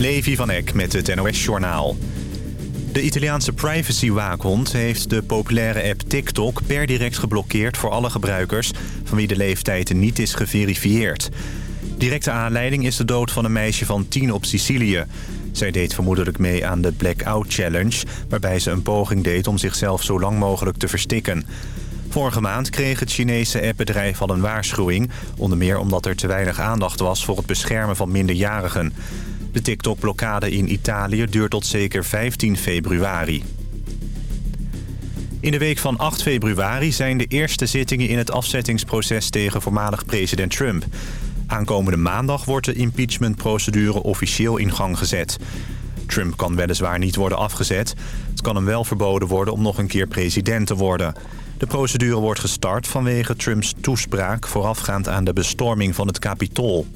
Levi van Eck met het NOS-journaal. De Italiaanse privacy-waakhond heeft de populaire app TikTok per direct geblokkeerd voor alle gebruikers van wie de leeftijd niet is geverifieerd. Directe aanleiding is de dood van een meisje van 10 op Sicilië. Zij deed vermoedelijk mee aan de Blackout Challenge... waarbij ze een poging deed om zichzelf zo lang mogelijk te verstikken. Vorige maand kreeg het Chinese appbedrijf al een waarschuwing... onder meer omdat er te weinig aandacht was voor het beschermen van minderjarigen. De TikTok-blokkade in Italië duurt tot zeker 15 februari. In de week van 8 februari zijn de eerste zittingen in het afzettingsproces tegen voormalig president Trump. Aankomende maandag wordt de impeachmentprocedure officieel in gang gezet. Trump kan weliswaar niet worden afgezet. Het kan hem wel verboden worden om nog een keer president te worden. De procedure wordt gestart vanwege Trumps toespraak... voorafgaand aan de bestorming van het Capitool.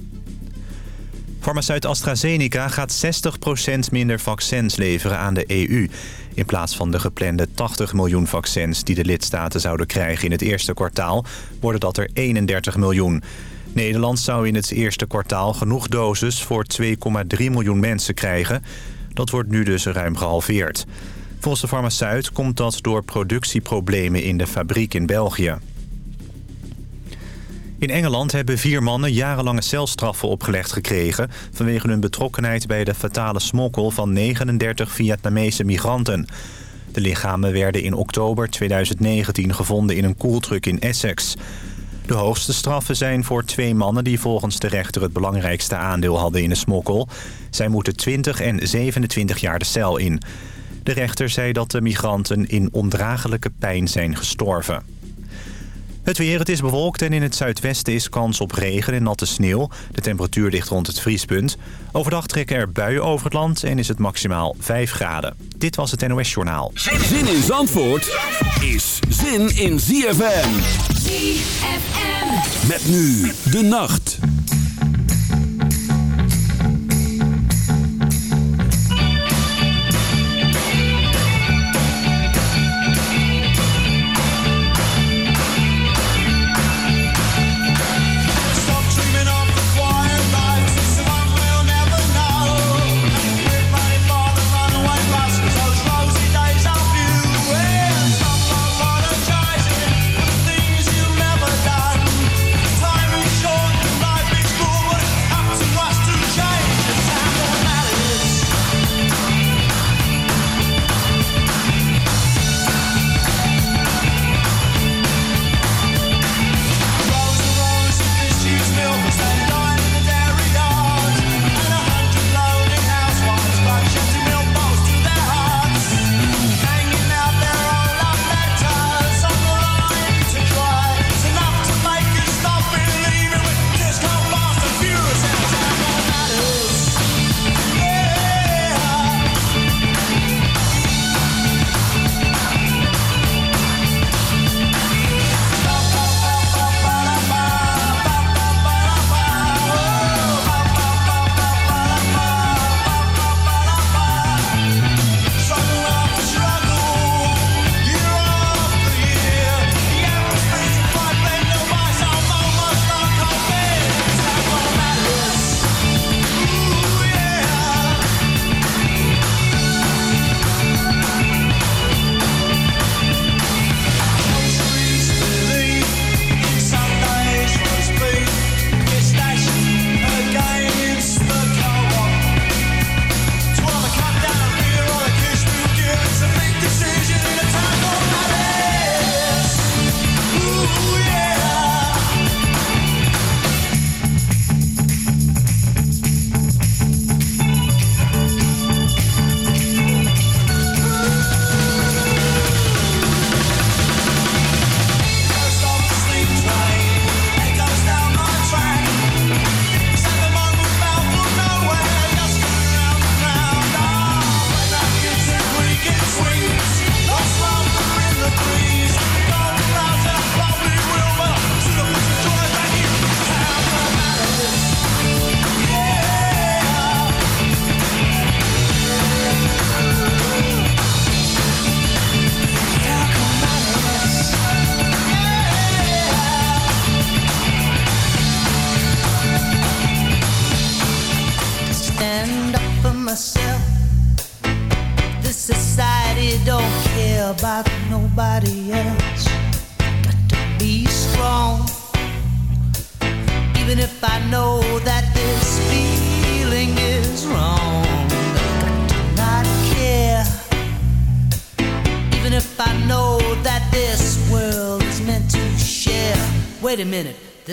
Farmaceut AstraZeneca gaat 60% minder vaccins leveren aan de EU... in plaats van de geplande 80 miljoen vaccins die de lidstaten zouden krijgen in het eerste kwartaal... worden dat er 31 miljoen. Nederland zou in het eerste kwartaal genoeg doses voor 2,3 miljoen mensen krijgen. Dat wordt nu dus ruim gehalveerd. Volgens de farmaceut komt dat door productieproblemen in de fabriek in België. In Engeland hebben vier mannen jarenlange celstraffen opgelegd gekregen... vanwege hun betrokkenheid bij de fatale smokkel van 39 Vietnamese migranten. De lichamen werden in oktober 2019 gevonden in een koeltruck in Essex. De hoogste straffen zijn voor twee mannen die volgens de rechter het belangrijkste aandeel hadden in de smokkel. Zij moeten 20 en 27 jaar de cel in. De rechter zei dat de migranten in ondraaglijke pijn zijn gestorven. Het weer, het is bewolkt en in het zuidwesten is kans op regen en natte sneeuw. De temperatuur ligt rond het vriespunt. Overdag trekken er buien over het land en is het maximaal 5 graden. Dit was het NOS Journaal. Zin in Zandvoort is zin in ZFM. ZFM. Met nu de nacht.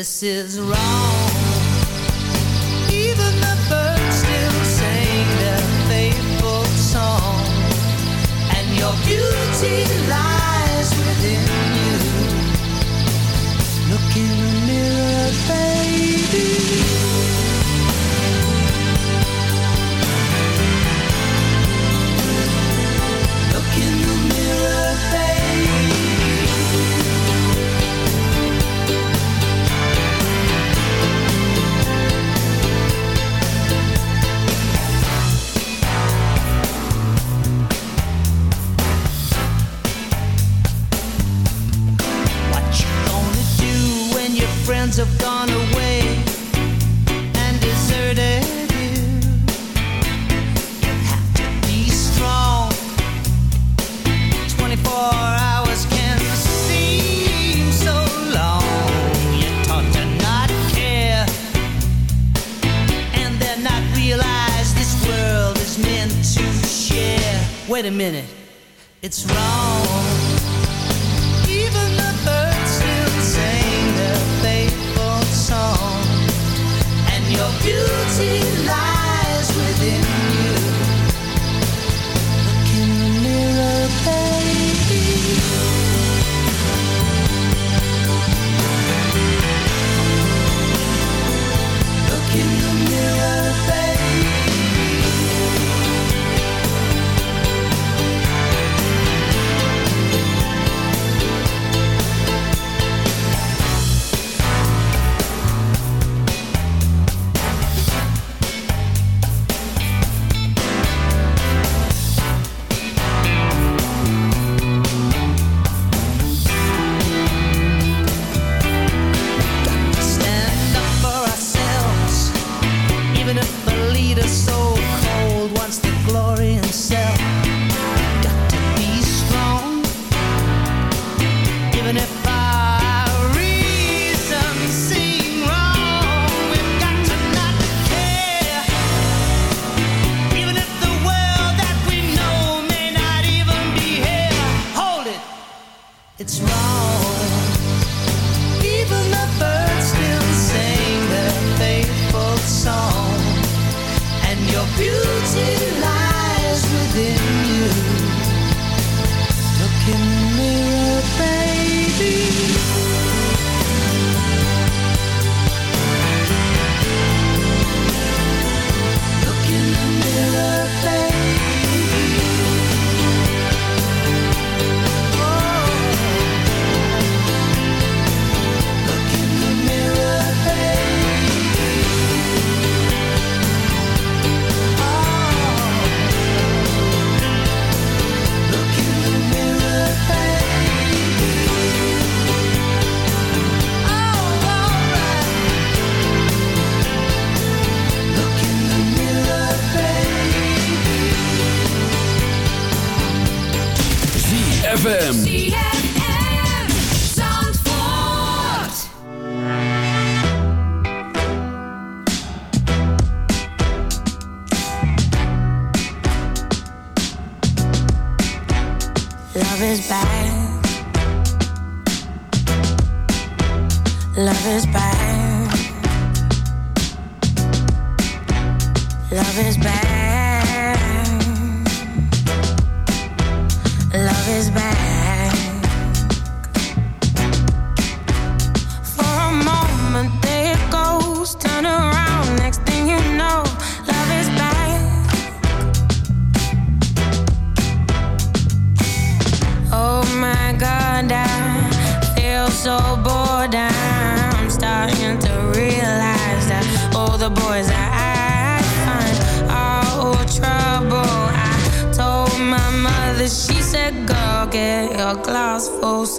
This is wrong.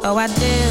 Oh, I did.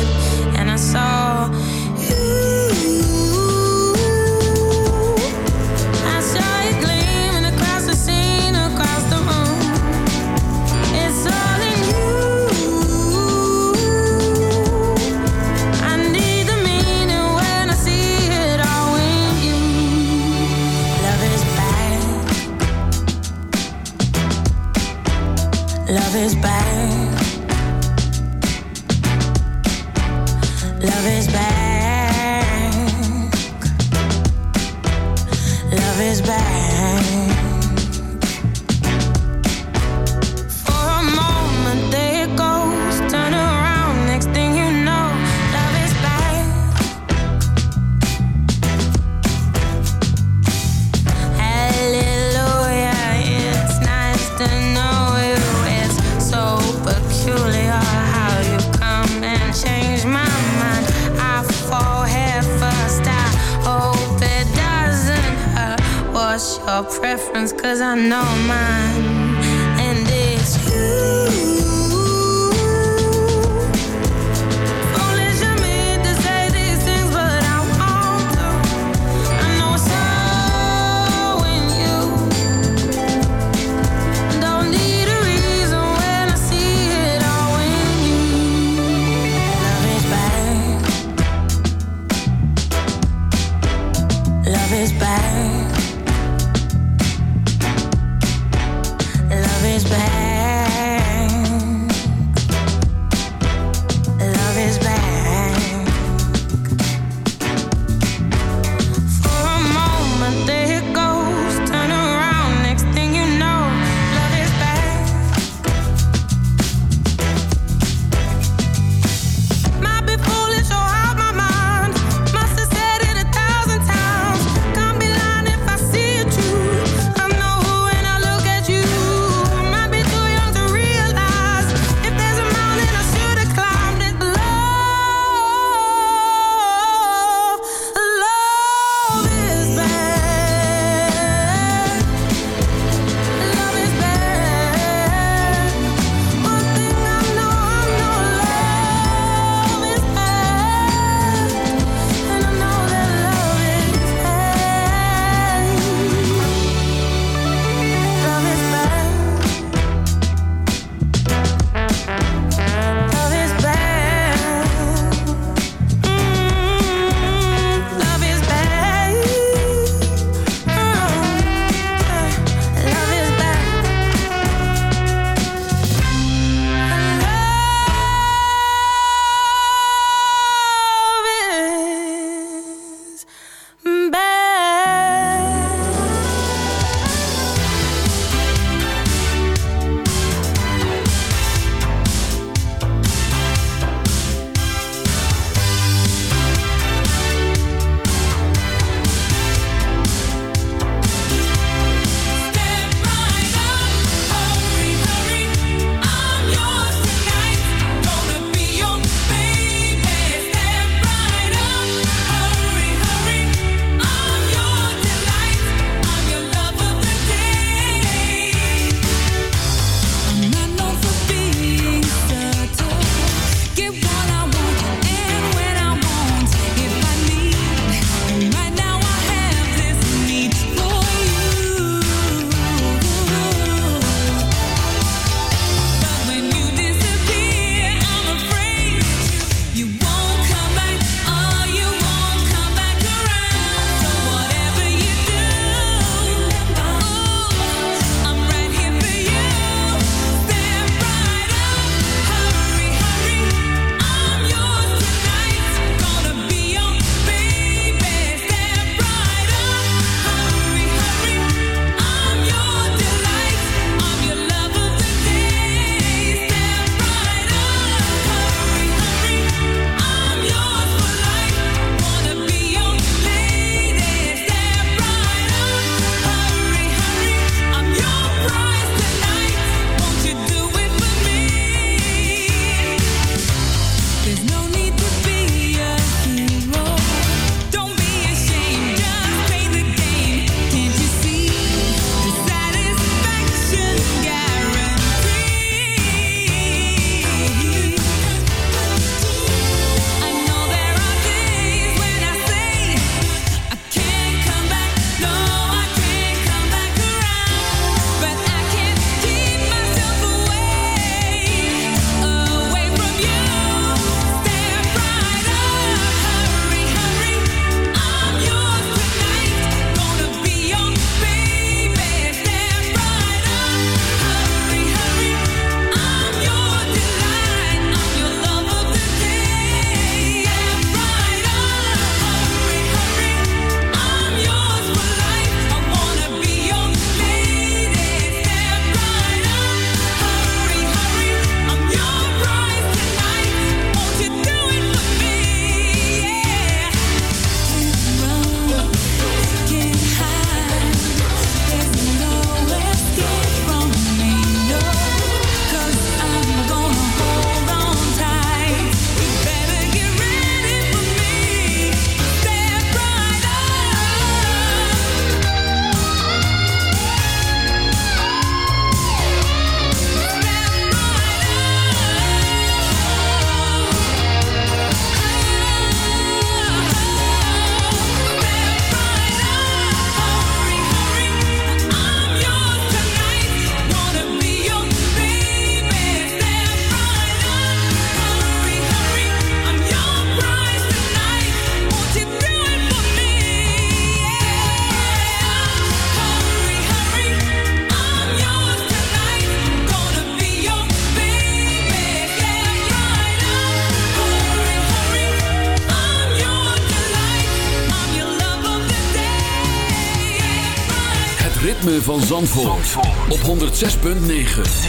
106.9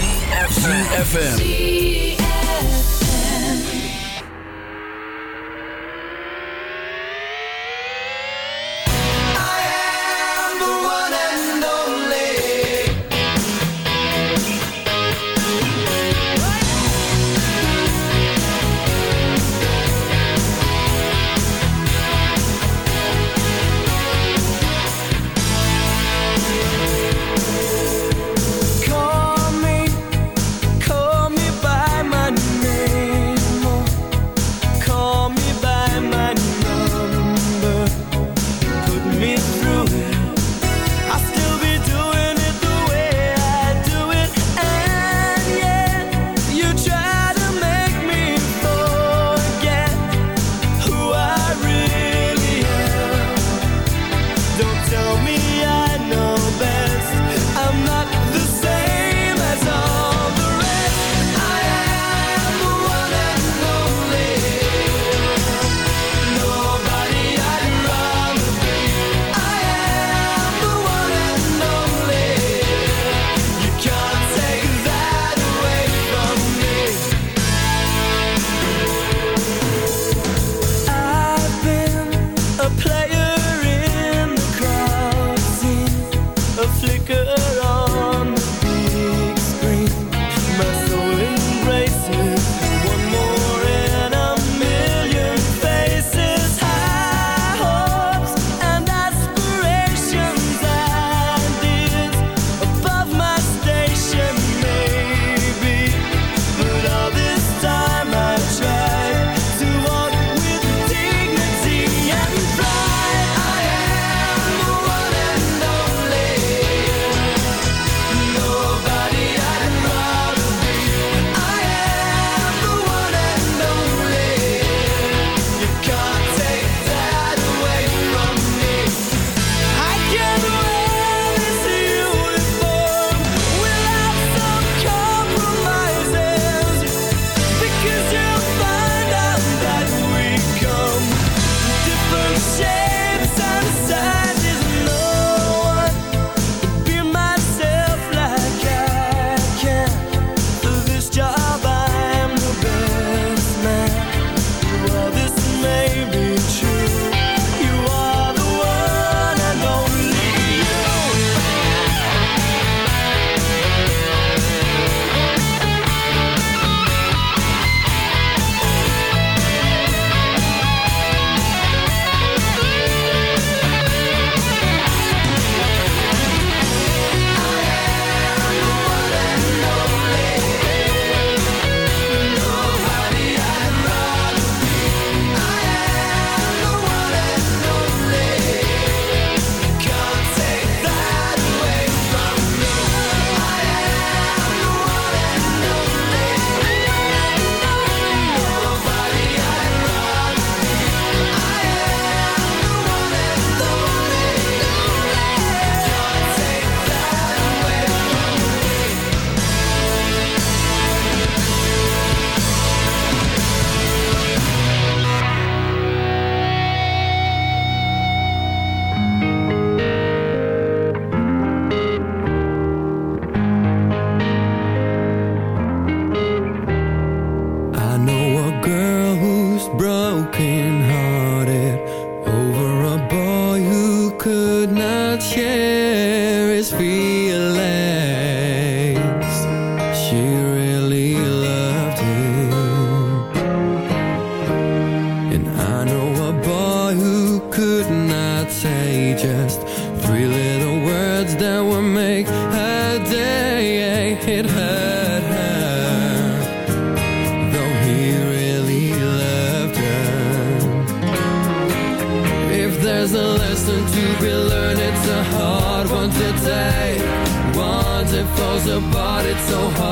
broken so hard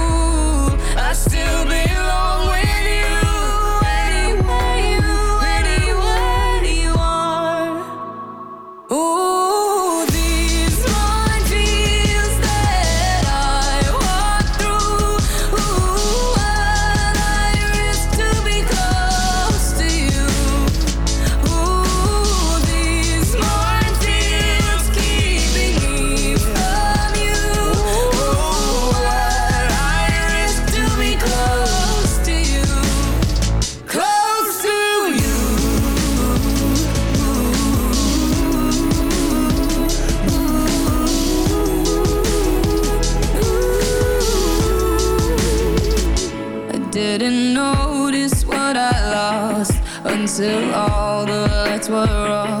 until all the lights were off.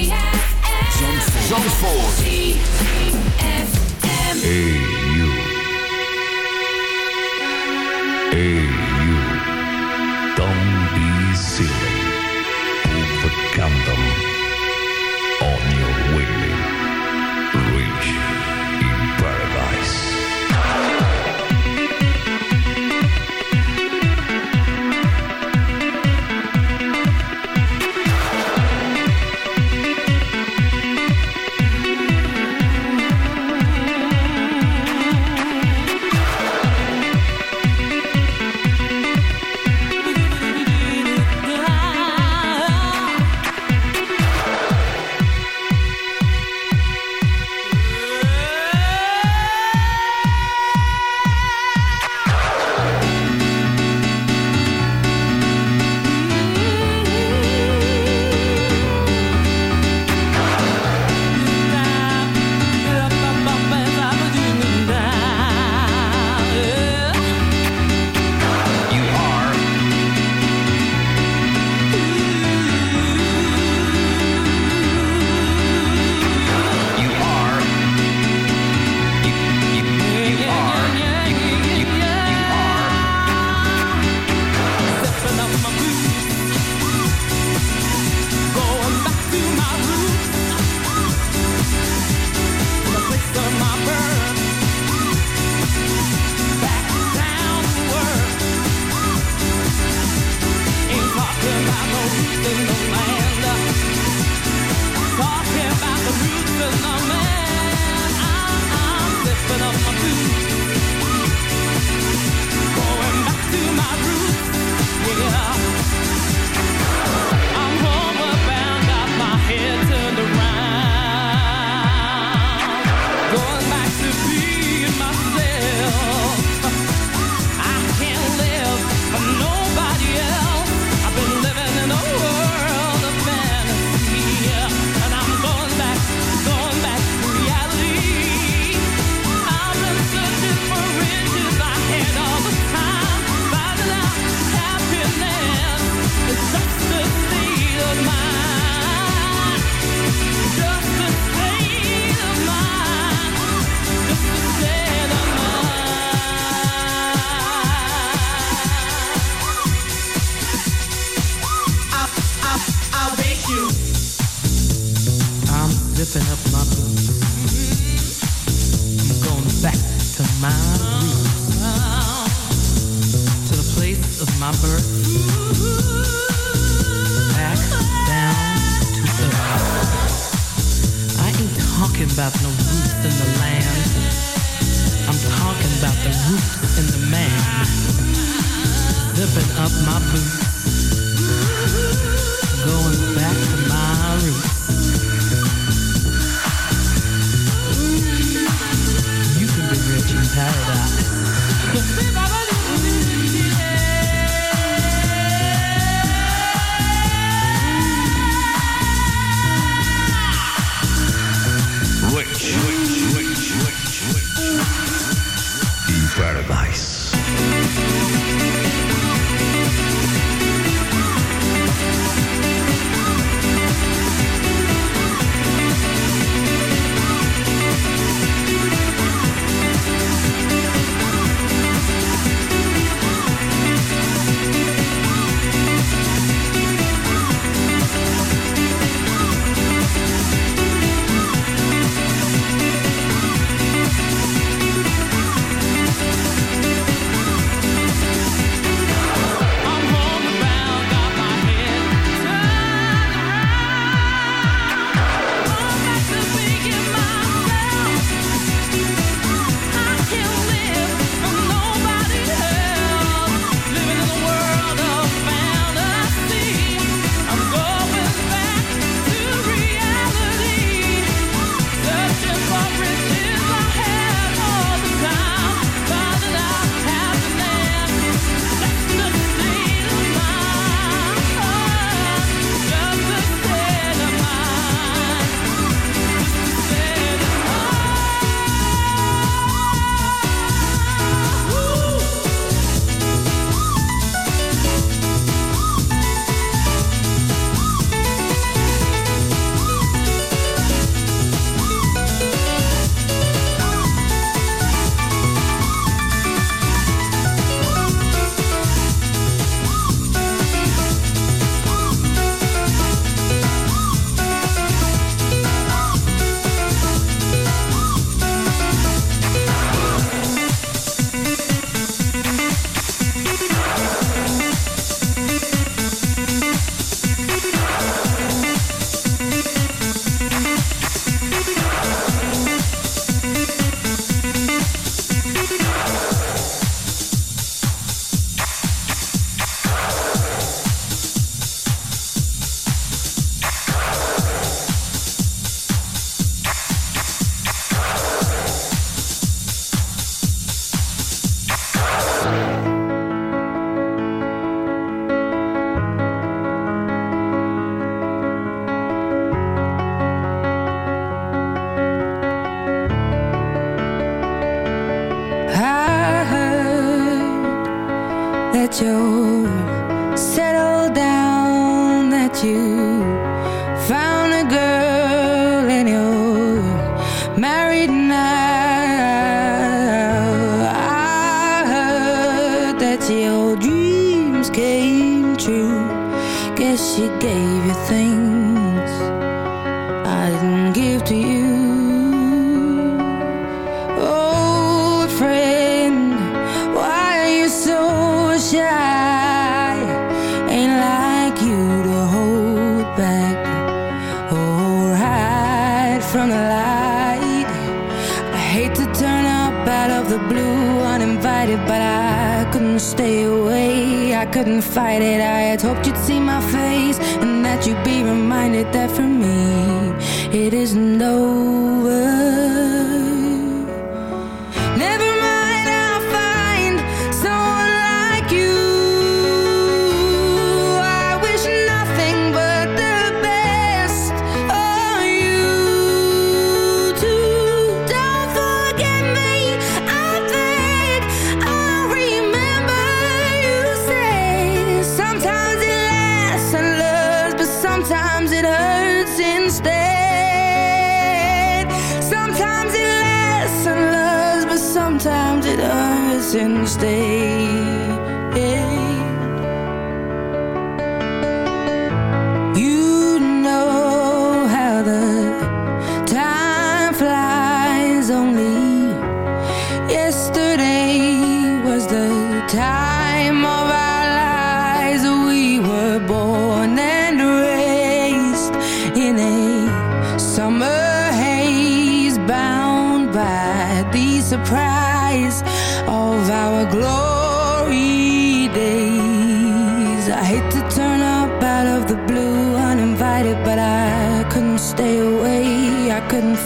since day